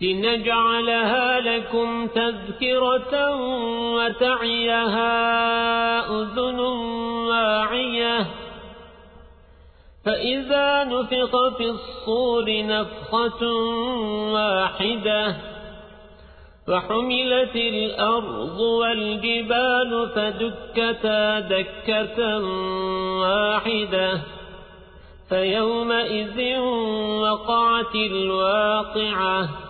لنجعلها لكم تذكرة وتعيها أذن واعية. فإذا نفق في الصور نفخة واحدة فحملت الأرض والجبال فدكتا دكة واحدة. فيومئذ وقعت الواقعة.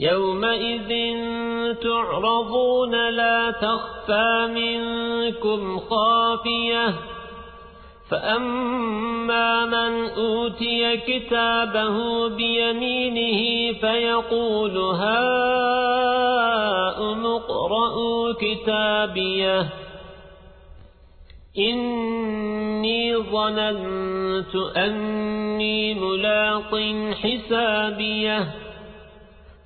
يومئذ تعرضون لا تخفى منكم خافية فأما من أوتي كتابه بيمينه فيقول هاؤم اقرءوا كتابيه إني ظننت أني ملاق حسابيه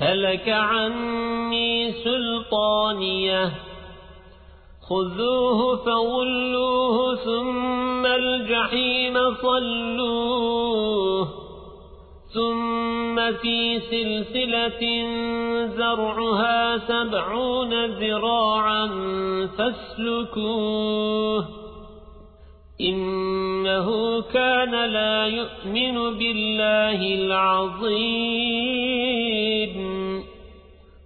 هلك عني سلطانية. خذوه فغلوه ثم الجحيم صلوه. ثم في سلسلة زرعها سبعون ذراعا فاسلكوه. إنه كان لا يؤمن بالله العظيم.